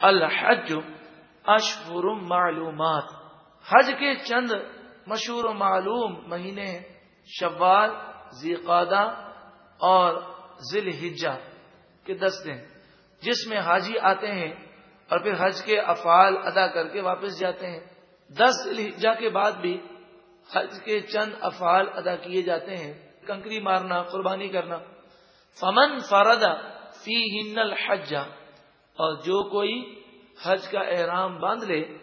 الحج اشہر معلومات۔ حج کے چند مشہور و معلوم مہینے ہیں، شوال زیقادہ اور ذیل ہجا کے دس دن۔ جس میں حاجی آتے ہیں اور پھر حج کے افعال ادا کر کے واپس جاتے ہیں۔ دس ذیل کے بعد بھی حج کے چند افعال ادا کیے جاتے ہیں۔ کنکری مارنا، قربانی کرنا۔ فمن فردا فی ہن الحج۔ اور جو کوئی حج کا احرام باندھ لے،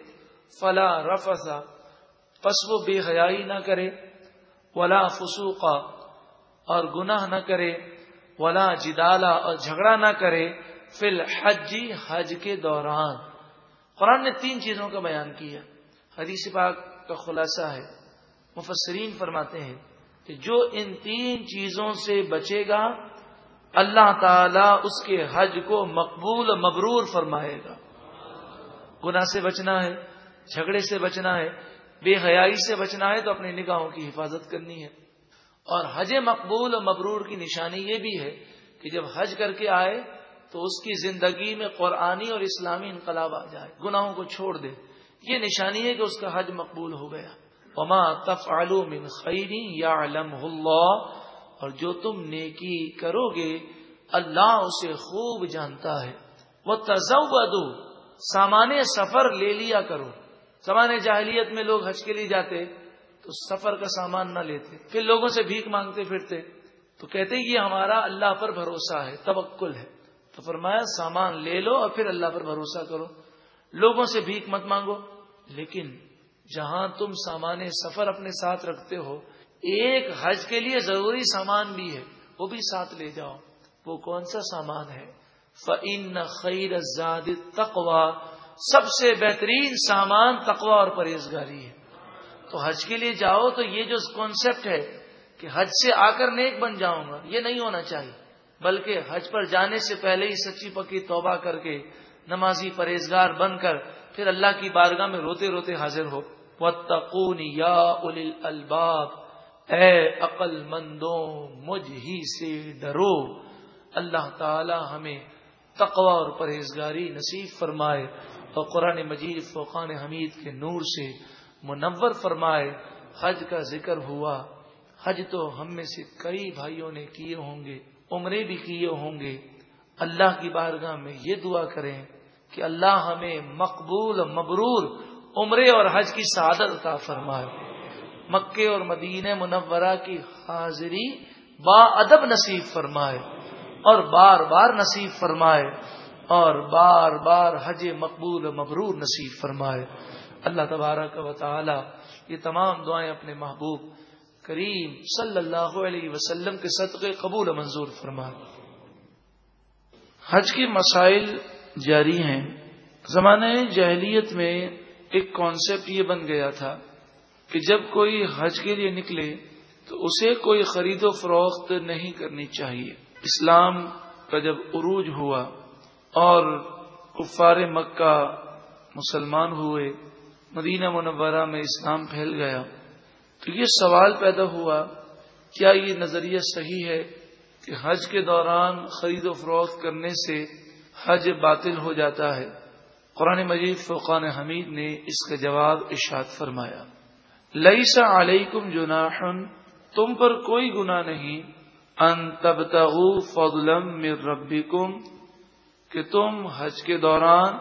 فلا رفسا پس وہ بے حیائی نہ کرے، ولا فسوقا اور گناہ نہ کرے، ولا جدالا اور جھگڑا نہ کرے فی الحج، حج کے دوران۔ قرآن نے تین چیزوں کا بیان کیا۔ حدیث پاک کا خلاصہ ہے۔ مفسرین فرماتے ہیں کہ جو ان تین چیزوں سے بچے گا اللہ تعالی اس کے حج کو مقبول مبرور فرمائے گا۔ گناہ سے بچنا ہے، جھگڑے سے بچنا ہے، بے حیائی سے بچنا ہے تو اپنی نگاہوں کی حفاظت کرنی ہے۔ اور حج مقبول و مبرور کی نشانی یہ بھی ہے کہ جب حج کر کے آئے تو اس کی زندگی میں قرآنی اور اسلامی انقلاب آ جائے۔ گناہوں کو چھوڑ دے۔ یہ نشانی ہے کہ اس کا حج مقبول ہو گیا۔ وما من خیری یا علم اللہ اور جو تم نیکی کرو گے، اللہ اسے خوب جانتا ہے۔ وہ تزو سامان سفر لے لیا کرو۔ سامان جاہلیت میں لوگ حج کے لیے جاتے، تو سفر کا سامان نہ لیتے۔ پھر لوگوں سے بھیک مانگتے پھرتے، تو کہتے یہ ہمارا اللہ پر بھروسہ ہے، توکل ہے۔ تو فرمایا، سامان لے لو اور پھر اللہ پر بھروسہ کرو۔ لوگوں سے بھیک مت مانگو، لیکن جہاں تم سامان سفر اپنے ساتھ رکھتے ہو ایک حج کے لیے ضروری سامان بھی ہے، وہ بھی ساتھ لے جاؤ۔ وہ کون سا سامان ہے؟ فعین خیر زاد تقوا سب سے بہترین سامان تقوا اور پرہیزگاری ہے۔ تو حج کے لیے جاؤ تو یہ جو کانسیپٹ ہے کہ حج سے آ کر نیک بن جاؤں گا، یہ نہیں ہونا چاہیے۔ بلکہ حج پر جانے سے پہلے ہی سچی پکی توبہ کر کے نمازی پرہیزگار بن کر پھر اللہ کی بارگاہ میں روتے روتے حاضر ہو۔ وَاتَّقُونِ يَا أُولِي الْأَلْبَابِ۔ اے عقل مندوں مجھ ہی سے ڈرو۔ اللہ تعالی ہمیں تقوی اور پرہیزگاری نصیب فرمائے اور قرآن مجید فوقان حمید کے نور سے منور فرمائے۔ حج کا ذکر ہوا۔ حج تو ہم میں سے کئی بھائیوں نے کیے ہوں گے، عمرے بھی کیے ہوں گے۔ اللہ کی بارگاہ میں یہ دعا کریں کہ اللہ ہمیں مقبول، مبرور عمرے اور حج کی سعادت کا فرمائے۔ مکے اور مدینہ منورہ کی حاضری با ادب نصیب فرمائے اور بار بار نصیب فرمائے اور بار بار حج مقبول مبرور نصیب فرمائے۔ اللہ تبارک و تعالی یہ تمام دعائیں اپنے محبوب کریم صلی اللہ علیہ وسلم کے صدقے قبول منظور فرمائے۔ حج کے مسائل جاری ہیں۔ زمانہ جہلیت میں ایک کانسیپٹ یہ بن گیا تھا کہ جب کوئی حج کے لیے نکلے تو اسے کوئی خرید و فروخت نہیں کرنی چاہیے۔ اسلام کا جب عروج ہوا اور کفار مکہ مسلمان ہوئے، مدینہ منورہ میں اسلام پھیل گیا، تو یہ سوال پیدا ہوا، کیا یہ نظریہ صحیح ہے کہ حج کے دوران خرید و فروخت کرنے سے حج باطل ہو جاتا ہے؟ قرآن مجید فقان حمید نے اس کا جواب اشاد فرمایا۔ لئیسا علیکم جناحن، تم پر کوئی گنا نہیں، ان تب فضلم مر ربکم، کہ تم حج کے دوران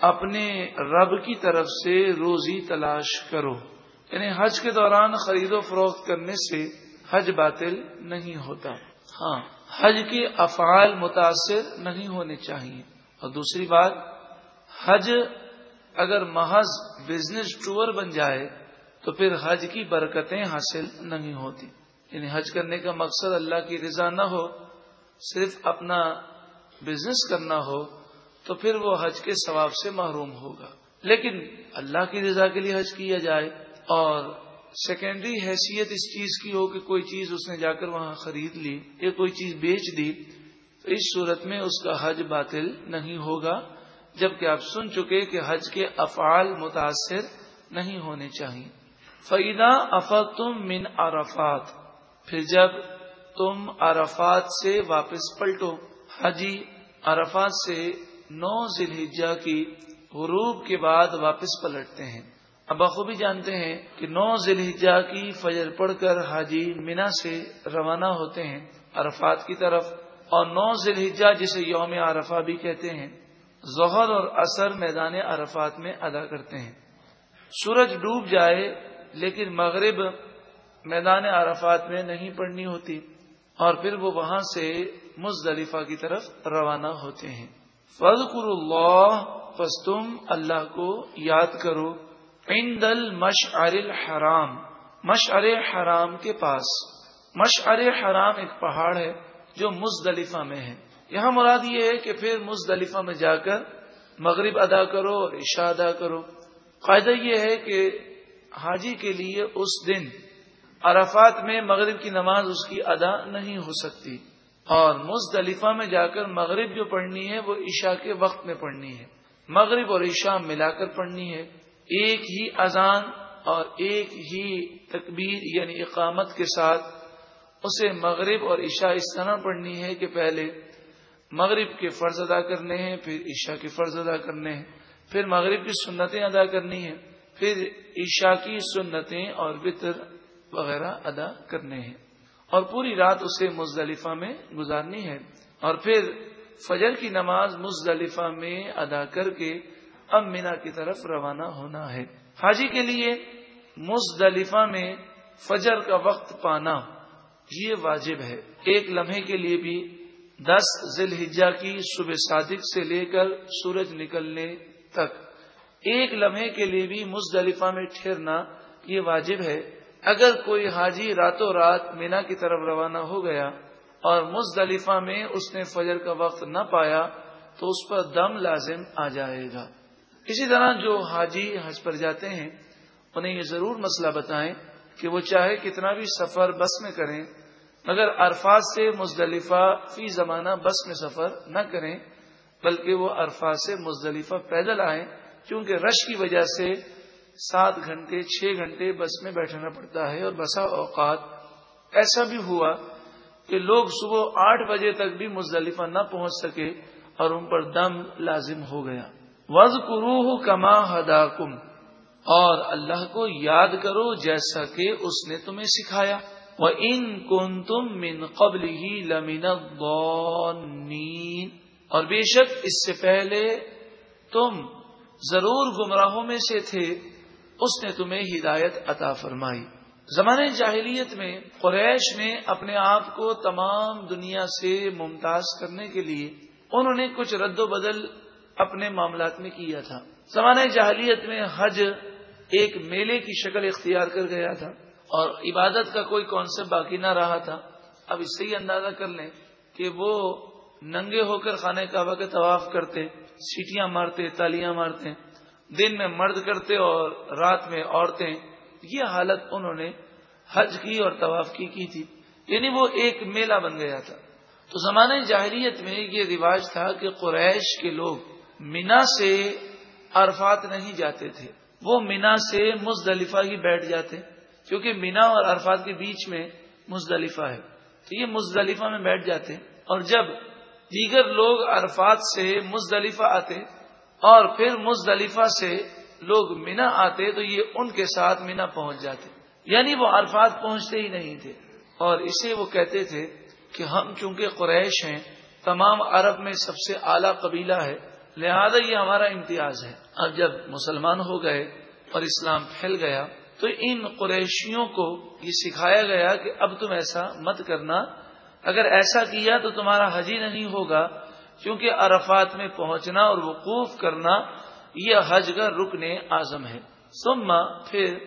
اپنے رب کی طرف سے روزی تلاش کرو۔ یعنی حج کے دوران خرید و فروخت کرنے سے حج باطل نہیں ہوتا۔ ہاں حج کے افعال متاثر نہیں ہونے چاہیے۔ اور دوسری بات، حج اگر محض بزنس ٹور بن جائے تو پھر حج کی برکتیں حاصل نہیں ہوتی۔ یعنی حج کرنے کا مقصد اللہ کی رضا نہ ہو، صرف اپنا بزنس کرنا ہو، تو پھر وہ حج کے ثواب سے محروم ہوگا۔ لیکن اللہ کی رضا کے لیے حج کیا جائے اور سیکنڈری حیثیت اس چیز کی ہو کہ کوئی چیز اس نے جا کر وہاں خرید لی یا کوئی چیز بیچ دی، تو اس صورت میں اس کا حج باطل نہیں ہوگا۔ جبکہ آپ سن چکے کہ حج کے افعال متاثر نہیں ہونے چاہیے۔ فعیدہ افق تم من عرفات، پھر جب تم عرفات سے واپس پلٹو حجی عرفات سے نو ذلحجہ کی غروب کے بعد واپس پلٹتے ہیں۔ اب بخوبی جانتے ہیں کہ نو ذلحجہ کی فجر پڑھ کر حاجی مینا سے روانہ ہوتے ہیں عرفات کی طرف، اور نو ذلحجہ جسے یوم عرفہ بھی کہتے ہیں، ظہر اور اثر میدان عرفات میں ادا کرتے ہیں۔ سورج ڈوب جائے لیکن مغرب میدان عرفات میں نہیں پڑنی ہوتی اور پھر وہ وہاں سے مزدلفہ کی طرف روانہ ہوتے ہیں۔ فض اللہ، پس تم اللہ کو یاد کرو۔ عند المشعر الحرام، مشعر حرام کے پاس۔ مشعر حرام ایک پہاڑ ہے جو مزدلفہ میں ہے۔ یہاں مراد یہ ہے کہ پھر مزدلفہ میں جا کر مغرب ادا کرو اور عشاء ادا کرو۔ قاعدہ یہ ہے کہ حاجی کے لیے اس دن عرفات میں مغرب کی نماز اس کی ادا نہیں ہو سکتی۔ اور مزدلفہ میں جا کر مغرب جو پڑھنی ہے وہ عشاء کے وقت میں پڑھنی ہے۔ مغرب اور عشاء ملا کر پڑھنی ہے۔ ایک ہی اذان اور ایک ہی تکبیر یعنی اقامت کے ساتھ اسے مغرب اور عشاء اس طرح پڑھنی ہے کہ پہلے مغرب کے فرض ادا کرنے ہیں، پھر عشاء کے فرض ادا کرنے ہیں۔ پھر مغرب کی سنتیں ادا کرنی ہیں۔ پھر عشاء کی سنتیں اور وطر وغیرہ ادا کرنے ہیں۔ اور پوری رات اسے مزدلفہ میں گزارنی ہے۔ اور پھر فجر کی نماز مزدلفہ میں ادا کر کے اب مینا کی طرف روانہ ہونا ہے۔ حاجی کے لیے مزدلفہ میں فجر کا وقت پانا یہ واجب ہے۔ ایک لمحے کے لیے بھی دس ذیل کی صبح صادق سے لے کر سورج نکلنے تک۔ ایک لمحے کے لیے بھی مزدلفہ میں ٹھہرنا یہ واجب ہے۔ اگر کوئی حاجی راتوں رات مینا کی طرف روانہ ہو گیا اور مزدلفہ میں اس نے فجر کا وقت نہ پایا تو اس پر دم لازم آ جائے گا۔ اسی طرح جو حاجی حج پر جاتے ہیں، انہیں یہ ضرور مسئلہ بتائیں کہ وہ چاہے کتنا بھی سفر بس میں کریں، مگر عرفات سے مزدلفہ فی زمانہ بس میں سفر نہ کریں، بلکہ وہ عرفات سے مزدلفہ پیدل آئیں کیونکہ رش کی وجہ سے سات گھنٹے، چھ گھنٹے بس میں بیٹھنا پڑتا ہے اور بسا اوقات ایسا بھی ہوا کہ لوگ صبح آٹھ بجے تک بھی مزدلفہ نہ پہنچ سکے اور ان پر دم لازم ہو گیا۔ وز قروح کما ہدا اور اللہ کو یاد کرو جیسا کہ اس نے تمہیں سکھایا۔ وہ ان کن تم من قبل ہی لمین اور بے شک اس سے پہلے تم ضرور گمراہوں میں سے تھے، اس نے تمہیں ہدایت عطا فرمائی۔ زمانے جاہلیت میں، قریش نے اپنے آپ کو تمام دنیا سے ممتاز کرنے کے لیے انہوں نے کچھ رد و بدل اپنے معاملات میں کیا تھا۔ زمانے جاہلیت میں حج ایک میلے کی شکل اختیار کر گیا تھا اور عبادت کا کوئی کانسیپٹ باقی نہ رہا تھا۔ اب اس سے ہی اندازہ کر لیں کہ وہ ننگے ہو کر خانہ کعبہ کے طواف کرتے سیٹیاں مارتے، تالیاں مارتے، دن میں مرد کرتے اور رات میں عورتیں۔ یہ حالت انہوں نے حج کی اور طواف کی کی تھی۔ یعنی وہ ایک میلہ بن گیا تھا۔ تو زمانے جاہریت میں یہ رواج تھا کہ قریش کے لوگ مینا سے عرفات نہیں جاتے تھے۔ وہ مینا سے مزدلفہ ہی بیٹھ جاتے، کیونکہ مینا اور عرفات کے بیچ میں مزدلفہ ہے۔ تو یہ مزدلفہ میں بیٹھ جاتے۔ اور جب دیگر لوگ عرفات سے مزدلفہ آتے اور پھر مزدلفہ سے لوگ مینا آتے تو یہ ان کے ساتھ مینا پہنچ جاتے یعنی وہ عرفات پہنچتے ہی نہیں تھے اور اسے وہ کہتے تھے کہ ہم چونکہ قریش ہیں، تمام عرب میں سب سے اعلیٰ قبیلہ ہے، لہذا یہ ہمارا امتیاز ہے۔ اب جب مسلمان ہو گئے اور اسلام پھیل گیا تو ان قریشیوں کو یہ سکھایا گیا کہ اب تم ایسا مت کرنا اگر ایسا کیا تو تمہارا حجی نہیں ہوگا کیونکہ عرفات میں پہنچنا اور وقوف کرنا یہ حج کا رکن اعظم ہے۔ سما پھر،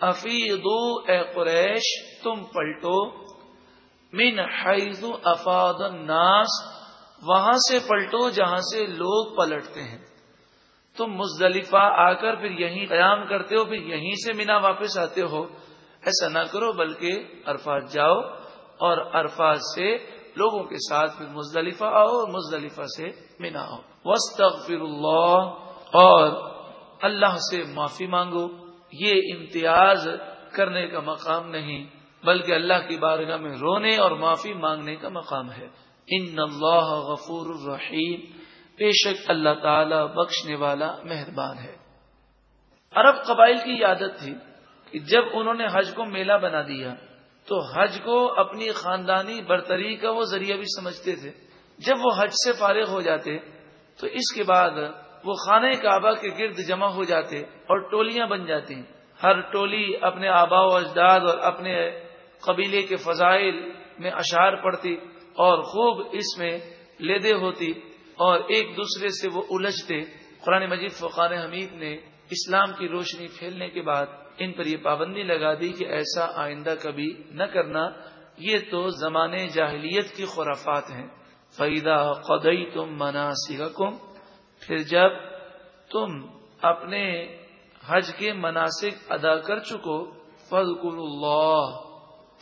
افیدو اے قریش، تم پلٹو۔ من حیث افاد الناس، وہاں سے پلٹو جہاں سے لوگ پلٹتے ہیں۔ تم مزدلفہ آ کر پھر یہیں قیام کرتے ہو، پھر یہیں سے مینا واپس آتے ہو۔ ایسا نہ کرو، بلکہ عرفات جاؤ۔ اور عرفات سے لوگوں کے ساتھ پھر مزدلفہ آؤ اور مزدلفہ سے مینا آؤ۔ وسط اللہ اور اللہ سے معافی مانگو۔ یہ امتیاز کرنے کا مقام نہیں، بلکہ اللہ کی بارگاہ میں رونے اور معافی مانگنے کا مقام ہے۔ ان اللہ غفور الرحیم بے شک اللہ تعالی بخشنے والا مہربان ہے۔ عرب قبائل کی عادت تھی کہ جب انہوں نے حج کو میلہ بنا دیا تو حج کو اپنی خاندانی برتری کا وہ ذریعہ بھی سمجھتے تھے۔ جب وہ حج سے فارغ ہو جاتے، تو اس کے بعد وہ خانہ کعبہ کے گرد جمع ہو جاتے اور ٹولیاں بن جاتی۔ ہر ٹولی اپنے آبا و اجداد اور اپنے قبیلے کے فضائل میں اشعار پڑتی اور خوب اس میں لیدے ہوتی اور ایک دوسرے سے وہ الجھتے۔ قرآن مجید فقان حمید نے اسلام کی روشنی پھیلنے کے بعد ان پر یہ پابندی لگا دی کہ ایسا آئندہ کبھی نہ کرنا، یہ تو زمانے جاہلیت کی خرافات ہیں۔ فیدا قدئی تم منا پھر جب تم اپنے حج کے مناسب ادا کر چکو فض اللہ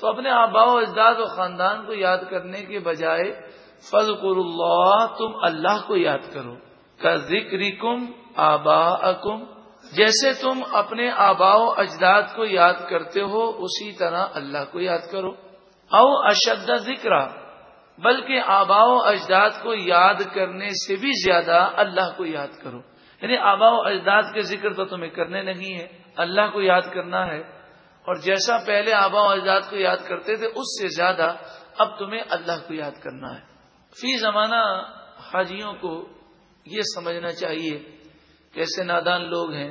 تو اپنے آبا و اجداد و خاندان کو یاد کرنے کے بجائے فض اللہ تم اللہ کو یاد کرو۔ کا ذکر کم آبا اکم جیسے تم اپنے آبا و اجداد کو یاد کرتے ہو، اسی طرح اللہ کو یاد کرو۔ او اشد ذکر، بلکہ آبا و اجداد کو یاد کرنے سے بھی زیادہ اللہ کو یاد کرو۔ یعنی آبا و اجداد کے ذکر تو تمہیں کرنے نہیں ہے اللہ کو یاد کرنا ہے۔ اور جیسا پہلے آبا و اجداد کو یاد کرتے تھے، اس سے زیادہ اب تمہیں اللہ کو یاد کرنا ہے۔ فی زمانہ حاجیوں کو یہ سمجھنا چاہیے ایسے نادان لوگ ہیں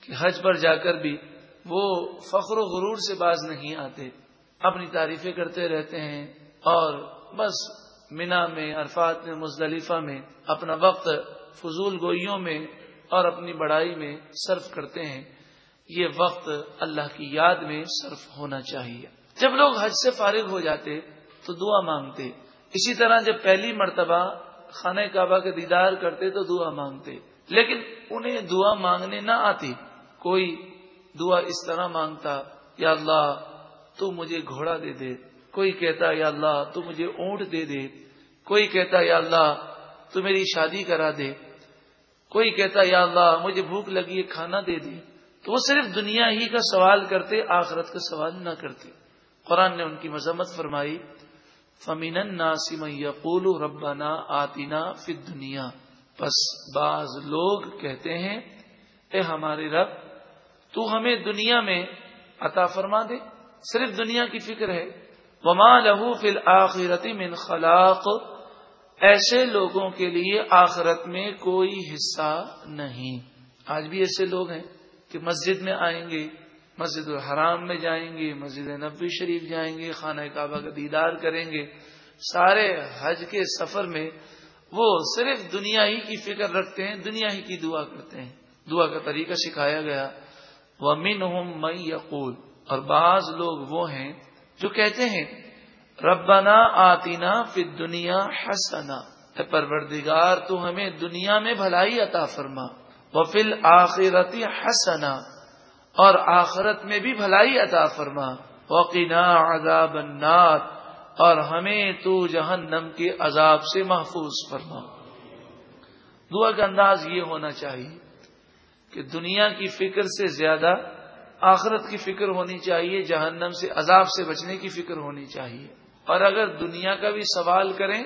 کہ حج پر جا کر بھی وہ فخر و غرور سے باز نہیں آتے، اپنی تعریفیں کرتے رہتے ہیں اور بس مینا میں، عرفات میں، مزدلفہ میں اپنا وقت فضول گوئیوں میں اور اپنی بڑائی میں صرف کرتے ہیں۔ یہ وقت اللہ کی یاد میں صرف ہونا چاہیے۔ جب لوگ حج سے فارغ ہو جاتے تو دعا مانگتے۔ اسی طرح جب پہلی مرتبہ خانہ کعبہ کے دیدار کرتے تو دعا مانگتے۔ لیکن انہیں دعا مانگنے نہ آتی۔ کوئی دعا اس طرح مانگتا، یا اللہ تو مجھے گھوڑا دے دے۔ کوئی کہتا، یا اللہ تو مجھے اونٹ دے دے۔ کوئی کہتا، یا اللہ تو میری شادی کرا دے۔ کوئی کہتا، یا اللہ مجھے بھوک لگی ہے، کھانا دے دے۔ تو وہ صرف دنیا ہی کا سوال کرتے، آخرت کا سوال نہ کرتے۔ قرآن نے ان کی مذمت فرمائی فمین ناسم یقول ربنا آتینا فی دنیا بس بعض لوگ کہتے ہیں، اے ہمارے رب، تو ہمیں دنیا میں عطا فرما دے، صرف دنیا کی فکر ہے۔ وما لہو فل آخرتی من خلاق۔ ایسے لوگوں کے لیے آخرت میں کوئی حصہ نہیں۔ آج بھی ایسے لوگ ہیں کہ مسجد میں آئیں گے، مسجد الحرام میں جائیں گے، مسجد نبی شریف جائیں گے، خانہ کعبہ کا دیدار کریں گے۔ سارے حج کے سفر میں وہ صرف دنیا ہی کی فکر رکھتے ہیں، دنیا ہی کی دعا کرتے ہیں۔ دعا کا طریقہ سکھایا گیا۔ وہ من ہوں یقول اور بعض لوگ وہ ہیں جو کہتے ہیں، ربنا آتینا فی دنیا حسنا پروردگار، تو ہمیں دنیا میں بھلائی عطا فرما۔ وہ فل آخرتی حسنا اور آخرت میں بھی بھلائی عطا فرما۔ وقینا عذاب النار۔ اور ہمیں تو جہنم کے عذاب سے محفوظ فرما۔ دعا کا انداز یہ ہونا چاہیے کہ دنیا کی فکر سے زیادہ آخرت کی فکر ہونی چاہیے، جہنم سے عذاب سے بچنے کی فکر ہونی چاہیے۔ اور اگر دنیا کا بھی سوال کریں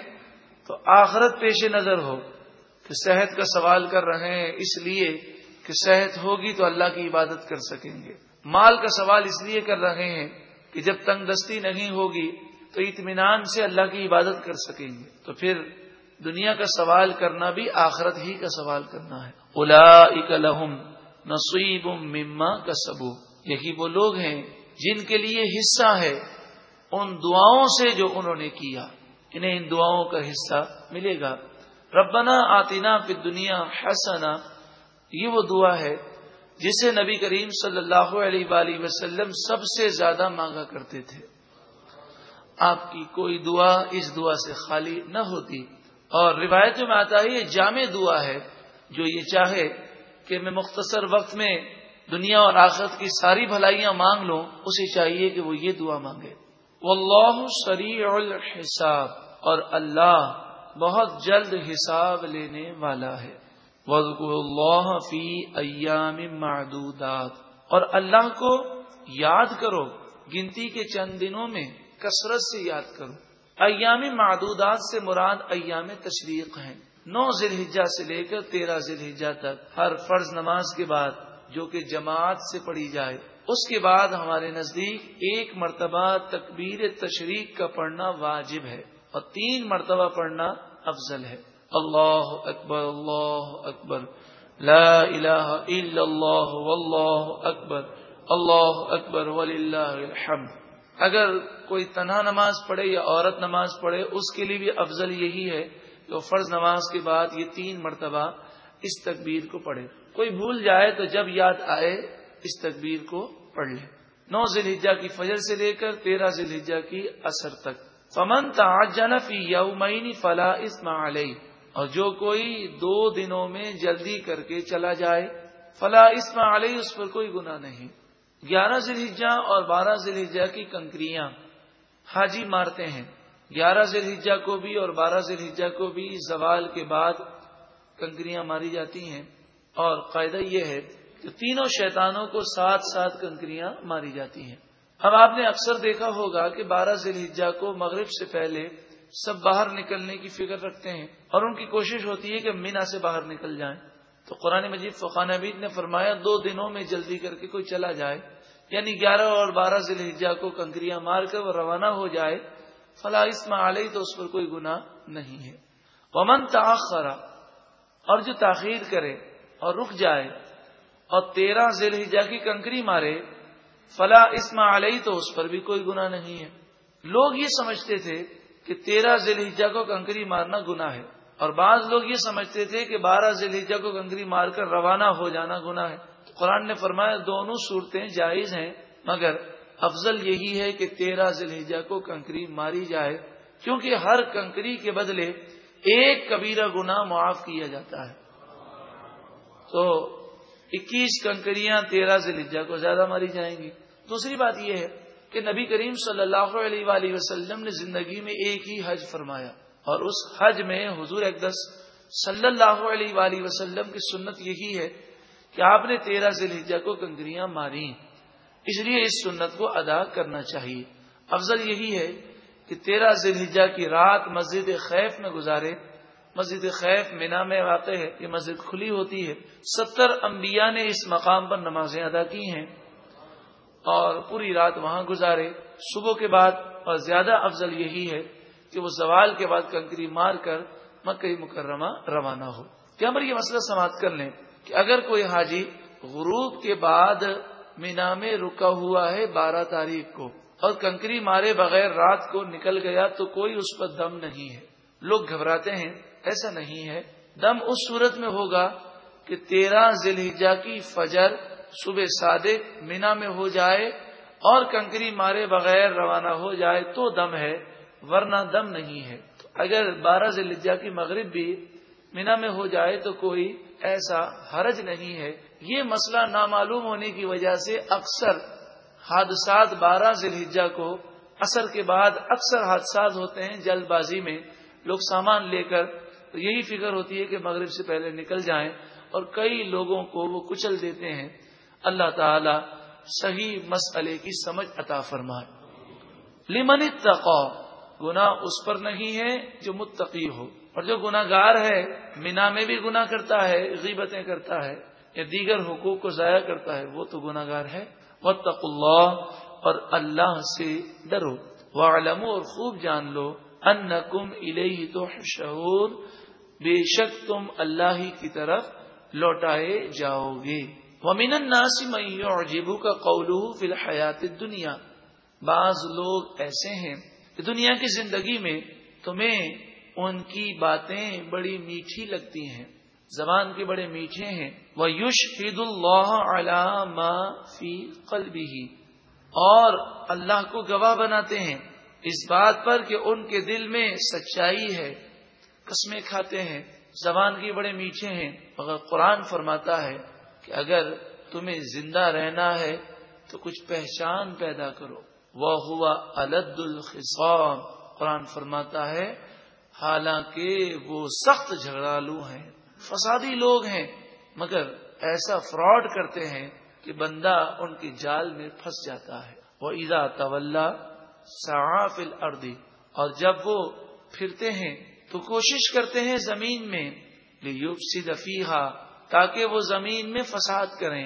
تو آخرت پیش نظر ہو کہ صحت کا سوال کر رہے ہیں، اس لیے کہ صحت ہوگی تو اللہ کی عبادت کر سکیں گے۔ مال کا سوال اس لیے کر رہے ہیں کہ جب تنگ دستی نہیں ہوگی تو اطمینان سے اللہ کی عبادت کر سکیں گے۔ تو پھر دنیا کا سوال کرنا بھی آخرت ہی کا سوال کرنا ہے۔ الا لہم نصیب مما کا سبو یہی وہ لوگ ہیں جن کے لیے حصہ ہے ان دعاؤں سے جو انہوں نے کیا۔ انہیں ان دعاؤں کا حصہ ملے گا۔ ربنا آتینا فی دنیا حسنا۔ یہ وہ دعا ہے جسے نبی کریم صلی اللہ علیہ وآلہ وسلم سب سے زیادہ مانگا کرتے تھے۔ آپ کی کوئی دعا اس دعا سے خالی نہ ہوتی۔ اور روایتوں میں آتا ہے، یہ جامع دعا ہے، جو یہ چاہے کہ میں مختصر وقت میں دنیا اور آخرت کی ساری بھلائیاں مانگ لوں، اسے چاہیے کہ وہ یہ دعا مانگے۔ واللہ سریع الحساب، اور اللہ بہت جلد حساب لینے والا ہے۔ اللہ فی ایام معدودات۔ اور اللہ کو یاد کرو، گنتی کے چند دنوں میں کثرت سے یاد کرو ایام معدودات سے مراد ایام تشریق ہیں۔ نو ذیل سے لے کر تیرہ ذیل تک ہر فرض نماز کے بعد جو کہ جماعت سے پڑھی جائے۔ اس کے بعد ہمارے نزدیک ایک مرتبہ تکبیر تشریق کا پڑھنا واجب ہے اور تین مرتبہ پڑھنا افضل ہے۔ اللہ اکبر اللہ اکبر۔ لا الہ الا اللہ، واللہ اکبر۔ اللہ اکبر الحمد۔ اگر کوئی تنہا نماز پڑھے یا عورت نماز پڑھے، اس کے لیے بھی افضل یہی ہے کہ وہ فرض نماز کے بعد یہ تین مرتبہ اس تکبیر کو پڑھے۔ کوئی بھول جائے تو جب یاد آئے، اس تکبیر کو پڑھ لے۔ نو ذیل کی فجر سے لے کر تیرہ ذیل کی اثر تک۔ فمن تعجن فی یومین فلا اسم علیہ۔ اور جو کوئی دو دنوں میں جلدی کر کے چلا جائے، فلا اسم علیہ، اس پر کوئی گناہ نہیں۔ گیارہ ذیلحجہ اور بارہ ذیلحجہ کی کنکریاں حاجی مارتے ہیں۔ گیارہ ذیلحجہ کو بھی اور بارہ ذیلحجہ کو بھی زوال کے بعد کنکریاں ماری جاتی ہیں۔ اور قاعدہ یہ ہے کہ تینوں شیطانوں کو ساتھ ساتھ کنکریاں ماری جاتی ہیں۔ اب آپ نے اکثر دیکھا ہوگا کہ بارہ ذیل کو مغرب سے پہلے سب باہر نکلنے کی فکر رکھتے ہیں اور ان کی کوشش ہوتی ہے کہ مینا سے باہر نکل جائیں۔ تو قرآن مجید فقان عبید نے فرمایا، دو دنوں میں جلدی کر کے کوئی چلا جائے۔ یعنی گیارہ اور بارہ ذیل کو کنکریاں مار کر وہ روانہ ہو جائے فلاح اسما علیہ تو اس پر کوئی گنا نہیں ہے۔ ومن تاخرا اور جو تاخیر کرے اور رک جائے اور تیرہ ذیل کی کنکری مارے، فلا اسما علیہ تو اس پر بھی کوئی گنا نہیں ہے۔ لوگ یہ سمجھتے تھے کہ تیرہ ذیل کو کنکری مارنا گنا ہے۔ اور بعض لوگ یہ سمجھتے تھے کہ بارہ ذیل کو کنکری مار کر روانہ ہو جانا گنا ہے۔ قرآن نے فرمایا، دونوں صورتیں جائز ہیں، مگر افضل یہی ہے کہ تیرہ ذیل کو کنکری ماری جائے، کیونکہ ہر کنکری کے بدلے ایک کبیرہ گنا معاف کیا جاتا ہے۔ تو اکیس کنکریاں تیرہ سے کو زیادہ ماری جائیں گی۔ دوسری بات یہ ہے کہ نبی کریم صلی اللہ علیہ وآلہ وسلم نے زندگی میں ایک ہی حج فرمایا۔ اور اس حج میں حضور اقدس صلی اللہ علیہ وآلہ وسلم کی سنت یہی ہے کہ آپ نے تیرہ ذیل کو کنکریاں ماری اس لیے اس سنت کو ادا کرنا چاہیے۔ افضل یہی ہے کہ تیرہ ذیل کی رات مسجد خیف میں گزارے۔ مسجد خیف مینا میں واقع ہے یہ مسجد کھلی ہوتی ہے۔ ستر انبیاء نے اس مقام پر نمازیں ادا کی ہیں اور پوری رات وہاں گزارے۔ صبح کے بعد اور زیادہ افضل یہی ہے کہ وہ زوال کے بعد کنکری مار کر مکئی مکرمہ روانہ ہو۔ کیا ہم یہ مسئلہ سماعت کر لیں کہ اگر کوئی حاجی غروب کے بعد مینا میں رکا ہوا ہے بارہ تاریخ کو اور کنکری مارے بغیر رات کو نکل گیا تو کوئی اس پر دم نہیں ہے۔ لوگ گھبراتے ہیں، ایسا نہیں ہے۔ دم اس صورت میں ہوگا کہ تیرہ ذیل کی فجر صبح صادق مینا میں ہو جائے اور کنکری مارے بغیر روانہ ہو جائے تو دم ہے۔ ورنہ دم نہیں ہے۔ اگر بارہ ذیل کی مغرب بھی مینا میں ہو جائے تو کوئی ایسا حرج نہیں ہے۔ یہ مسئلہ نامعلوم ہونے کی وجہ سے اکثر حادثات بارہ ذیل کو اثر کے بعد اکثر حادثات ہوتے ہیں جلد بازی میں۔ لوگ سامان لے کر تو یہی فکر ہوتی ہے کہ مغرب سے پہلے نکل جائیں اور کئی لوگوں کو وہ کچل دیتے ہیں۔ اللہ تعالی صحیح مسئلے کی سمجھ عطا فرمائے۔ لمن تقا گنا اس پر نہیں ہے جو متقی ہو۔ اور جو گناگار ہے، مینا میں بھی گنا کرتا ہے، غیبتیں کرتا ہے، یا دیگر حقوق کو ضائع کرتا ہے، وہ تو گناگار ہے۔ وطق اللہ اور اللہ سے ڈرو۔ وہ اور خوب جان لو۔ ان کم الہی تو بے شک تم اللہ ہی کی طرف لوٹائے جاؤ گے ومین اور جیبو کا قولو فی الحیات دنیا بعض لوگ ایسے ہیں کہ دنیا کی زندگی میں تمہیں ان کی باتیں بڑی میٹھی لگتی ہیں، زبان کے بڑے میٹھے ہیں۔ وہ یوش عید اللہ علامہ فی قلبی اور اللہ کو گواہ بناتے ہیں۔ اس بات پر کہ ان کے دل میں سچائی ہے، قسمیں کھاتے ہیں، زبان کی بڑے میٹھے ہیں۔ مگر قرآن فرماتا ہے کہ اگر تمہیں زندہ رہنا ہے تو کچھ پہچان پیدا کرو۔ وہ ہوا الد الخصام قرآن فرماتا ہے، حالانکہ وہ سخت جھگڑالو ہیں، فسادی لوگ ہیں، مگر ایسا فراڈ کرتے ہیں کہ بندہ ان کی جال میں پھنس جاتا ہے۔ وہ ایزا طول صاف الردی اور جب وہ پھرتے ہیں تو کوشش کرتے ہیں زمین میں۔ دفیحا تاکہ وہ زمین میں فساد کریں۔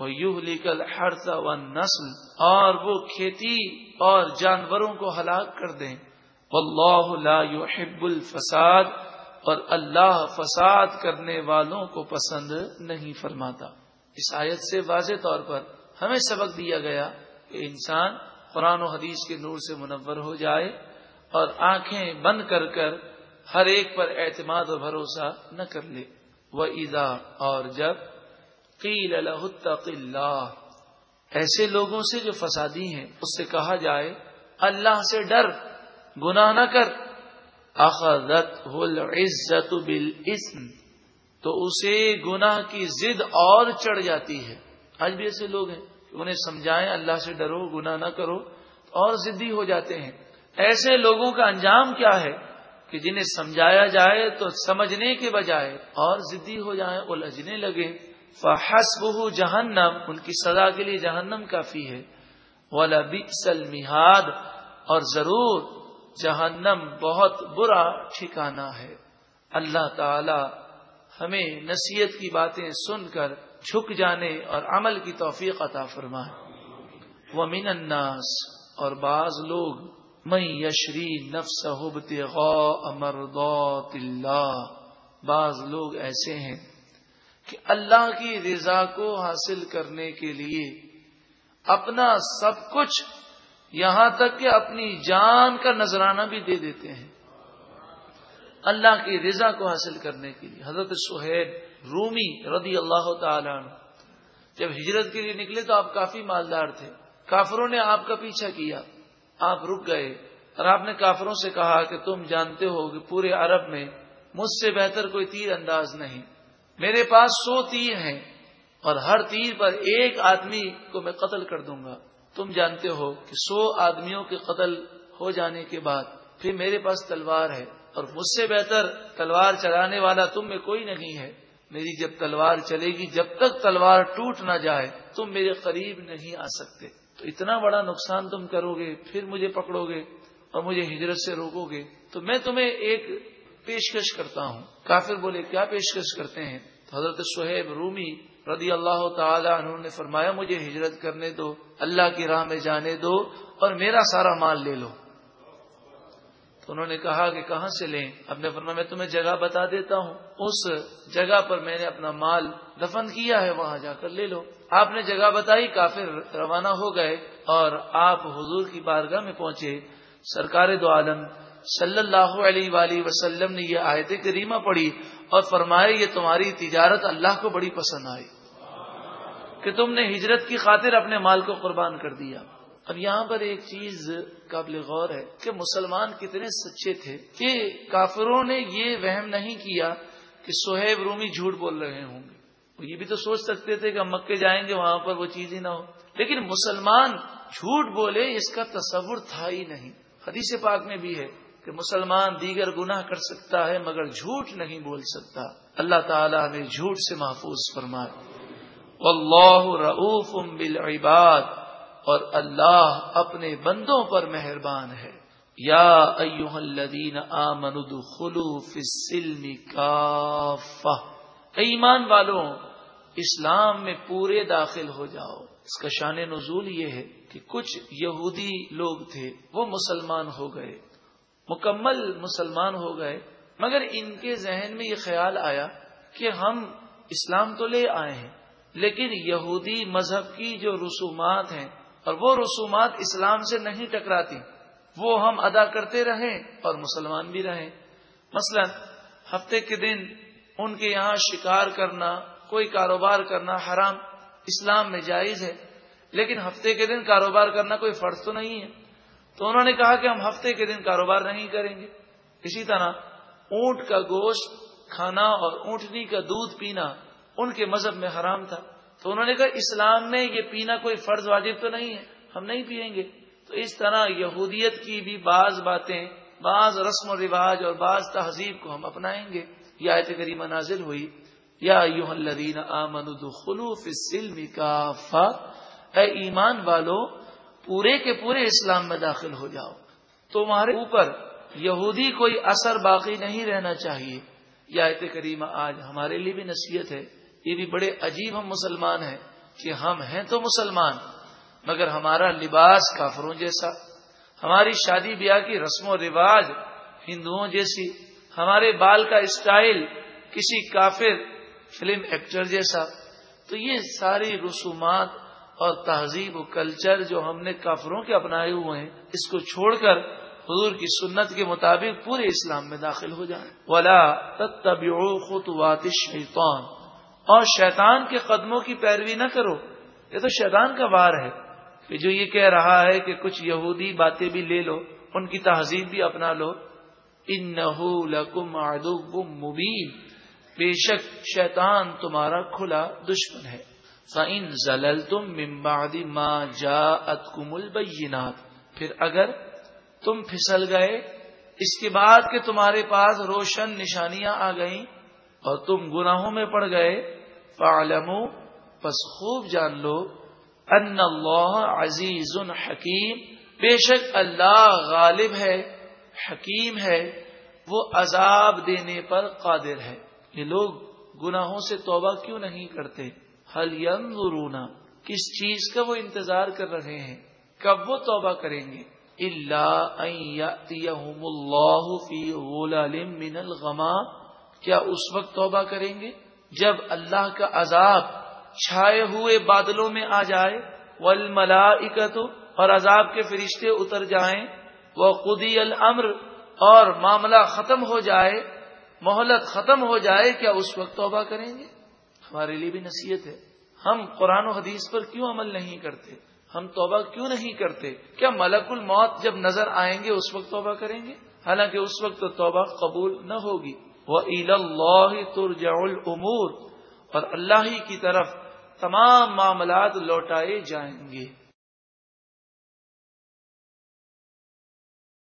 یوہ لیکل ہر و نسل اور وہ کھیتی اور جانوروں کو ہلاک کر دیں۔ واللہ لا يحب الفساد، اور اللہ فساد کرنے والوں کو پسند نہیں فرماتا۔ اس آیت سے واضح طور پر ہمیں سبق دیا گیا کہ انسان قرآن و حدیث کے نور سے منور ہو جائے اور آنکھیں بند کر کر ہر ایک پر اعتماد و بھروسہ نہ کر لے۔ وہ ادا اور جب قیل اللہ۔ ایسے لوگوں سے جو فسادی ہیں، اس سے کہا جائے، اللہ سے ڈر، گناہ نہ کر۔ اخذت عزت بل تو اسے گناہ کی زد اور چڑھ جاتی ہے۔ آج بھی ایسے لوگ ہیں کہ انہیں سمجھائیں، اللہ سے ڈرو، گناہ نہ کرو، اور ضدی ہو جاتے ہیں۔ ایسے لوگوں کا انجام کیا ہے کہ جنہیں سمجھایا جائے تو سمجھنے کے بجائے اور ضدی ہو جائیں، الجھنے لگے فحس بہ جہنم، ان کی سزا کے لیے جہنم کافی ہے۔ ولا مہاد اور ضرور جہنم بہت برا ٹھکانا ہے۔ اللہ تعالی ہمیں نصیحت کی باتیں سن کر جھک جانے اور عمل کی توفیق عطا فرمائے۔ وہ من الناس، اور بعض لوگ میں یشری نفس امردوت اللہ۔ بعض لوگ ایسے ہیں کہ اللہ کی رضا کو حاصل کرنے کے لیے اپنا سب کچھ یہاں تک کہ اپنی جان کا نذرانہ بھی دے دیتے ہیں۔ اللہ کی رضا کو حاصل کرنے کے لیے۔ حضرت سہیب رومی رضی اللہ تعالی عنہ، جب ہجرت کے لیے نکلے تو آپ کافی مالدار تھے۔ کافروں نے آپ کا پیچھا کیا۔ آپ رک گئے اور آپ نے کافروں سے کہا کہ تم جانتے ہو کہ پورے عرب میں مجھ سے بہتر کوئی تیر انداز نہیں۔ میرے پاس سو تیر ہیں اور ہر تیر پر ایک آدمی کو میں قتل کر دوں گا۔ تم جانتے ہو کہ سو آدمیوں کے قتل ہو جانے کے بعد پھر میرے پاس تلوار ہے اور مجھ سے بہتر تلوار چلانے والا تم میں کوئی نہیں ہے۔ میری جب تلوار چلے گی، جب تک تلوار ٹوٹ نہ جائے، تم میرے قریب نہیں آ سکتے۔ تو اتنا بڑا نقصان تم کرو گے، پھر مجھے پکڑو گے اور مجھے ہجرت سے روکو گے۔ تو میں تمہیں ایک پیشکش کرتا ہوں۔ کافر بولے، کیا پیشکش کرتے ہیں؟ حضرت سہیب رومی رضی اللہ تعالی عنہ نے فرمایا، مجھے ہجرت کرنے دو، اللہ کی راہ میں جانے دو اور میرا سارا مال لے لو۔ تو انہوں نے کہا کہ کہاں سے لیں؟ اب نے فرمایا، میں تمہیں جگہ بتا دیتا ہوں۔ اس جگہ پر میں نے اپنا مال دفن کیا ہے، وہاں جا کر لے لو۔ آپ نے جگہ بتائی، کافر روانہ ہو گئے اور آپ حضور کی بارگاہ میں پہنچے۔ سرکار دو عالم صلی اللہ علیہ وآلہ وسلم نے یہ آیت کریمہ پڑھی اور فرمائے یہ تمہاری تجارت اللہ کو بڑی پسند آئی کہ تم نے ہجرت کی خاطر اپنے مال کو قربان کر دیا۔ اب یہاں پر ایک چیز قابل غور ہے کہ مسلمان کتنے سچے تھے کہ کافروں نے یہ وہم نہیں کیا کہ سہیب رومی جھوٹ بول رہے ہوں گے۔ وہ یہ بھی تو سوچ سکتے تھے کہ ہم مکے جائیں گے، وہاں پر وہ چیز ہی نہ ہو لیکن مسلمان جھوٹ بولے، اس کا تصور تھا ہی نہیں۔ حدیث پاک میں بھی ہے۔ کہ مسلمان دیگر گناہ کر سکتا ہے مگر جھوٹ نہیں بول سکتا۔ اللہ تعالیٰ نے جھوٹ سے محفوظ فرمائے اللہ رعوف بالعباد، اور اللہ اپنے بندوں پر مہربان ہے۔ یا ایوہ الذین آمنوا دخلوا فی السلم کافہ۔ ایمان والوں اسلام میں پورے داخل ہو جاؤ۔ اس کا شان نزول یہ ہے کہ کچھ یہودی لوگ تھے، وہ مسلمان ہو گئے۔ مکمل مسلمان ہو گئے، مگر ان کے ذہن میں یہ خیال آیا کہ ہم اسلام تو لے آئے ہیں، لیکن یہودی مذہب کی جو رسومات ہیں، اور وہ رسومات اسلام سے نہیں ٹکراتی، وہ ہم ادا کرتے رہیں اور مسلمان بھی رہیں۔ مثلا، ہفتے کے دن ان کے یہاں شکار کرنا، کوئی کاروبار کرنا حرام، اسلام میں جائز ہے، لیکن ہفتے کے دن کاروبار کرنا کوئی فرض تو نہیں ہے۔ تو انہوں نے کہا کہ ہم ہفتے کے دن کاروبار نہیں کریں گے۔ اسی طرح اونٹ کا گوشت کھانا اور اونٹنی کا دودھ پینا ان کے مذہب میں حرام تھا۔ تو انہوں نے کہا اسلام میں یہ پینا کوئی فرض واجب تو نہیں ہے، ہم نہیں پیئیں گے۔ تو اس طرح یہودیت کی بھی بعض باتیں، بعض رسم و رواج اور بعض تہذیب کو ہم اپنائیں گے۔ یہ آیت کریمہ نازل ہوئی۔ یا یو الدین آمن خلوف سلم کا اے ایمان والو پورے کے پورے اسلام میں داخل ہو جاؤ۔ تمہارے اوپر یہودی کوئی اثر باقی نہیں رہنا چاہیے۔ یہ آیت کریمہ آج ہمارے لیے بھی نصیحت ہے۔ یہ بھی بڑے عجیب ہم مسلمان ہیں کہ ہم ہیں تو مسلمان، مگر ہمارا لباس کافروں جیسا۔ ہماری شادی بیاہ کی رسم و رواج ہندوؤں جیسی۔ ہمارے بال کا اسٹائل کسی کافر فلم ایکٹر جیسا۔ تو یہ ساری رسومات اور تہذیب و کلچر جو ہم نے کافروں کے اپنائے ہوئے ہیں، اس کو چھوڑ کر حضور کی سنت کے مطابق پورے اسلام میں داخل ہو جائیں۔ ولا خطوات الشیطان اور شیطان کے قدموں کی پیروی نہ کرو۔ یہ تو شیطان کا وار ہے کہ جو یہ کہہ رہا ہے کہ کچھ یہودی باتیں بھی لے لو، ان کی تہذیب بھی اپنا لو۔ ان لکم عدو مبین بے شک شیطان تمہارا کھلا دشمن ہے۔ فَإِن زَلَلْتُم مِّن بَعْدِ مَا جَاءَتْكُمُ الْبَيِّنَاتِ پھر اگر تم پھسل گئے، اس کے بعد کہ تمہارے پاس روشن نشانیاں آ گئیں اور تم گناہوں میں پڑ گئے فَعْلَمُوا پس خوب جان لو ان اللہ عزیز حکیم بے شک اللہ غالب ہے، حکیم ہے، وہ عذاب دینے پر قادر ہے۔ یہ لوگ گناہوں سے توبہ کیوں نہیں کرتے؟ حل ینظرون کس چیز کا وہ انتظار کر رہے ہیں؟ کب وہ توبہ کریں گے؟ اللہ اللہ فی من الغما کیا اس وقت توبہ کریں گے؟ جب اللہ کا عذاب چھائے ہوئے بادلوں میں آ جائے ول اور عذاب کے فرشتے اتر جائیں وہ قدی المر اور معاملہ ختم ہو جائے، مہلت ختم ہو جائے، کیا اس وقت توبہ کریں گے؟ ہمارے لیے بھی نصیحت ہے۔ ہم قرآن و حدیث پر کیوں عمل نہیں کرتے؟ ہم توبہ کیوں نہیں کرتے؟ کیا ملک الموت جب نظر آئیں گے اس وقت توبہ کریں گے؟ حالانکہ اس وقت توبہ قبول نہ ہوگی۔ وہ عید اللہ ترجع العمور اور اللہ ہی کی طرف تمام معاملات لوٹائے جائیں گے۔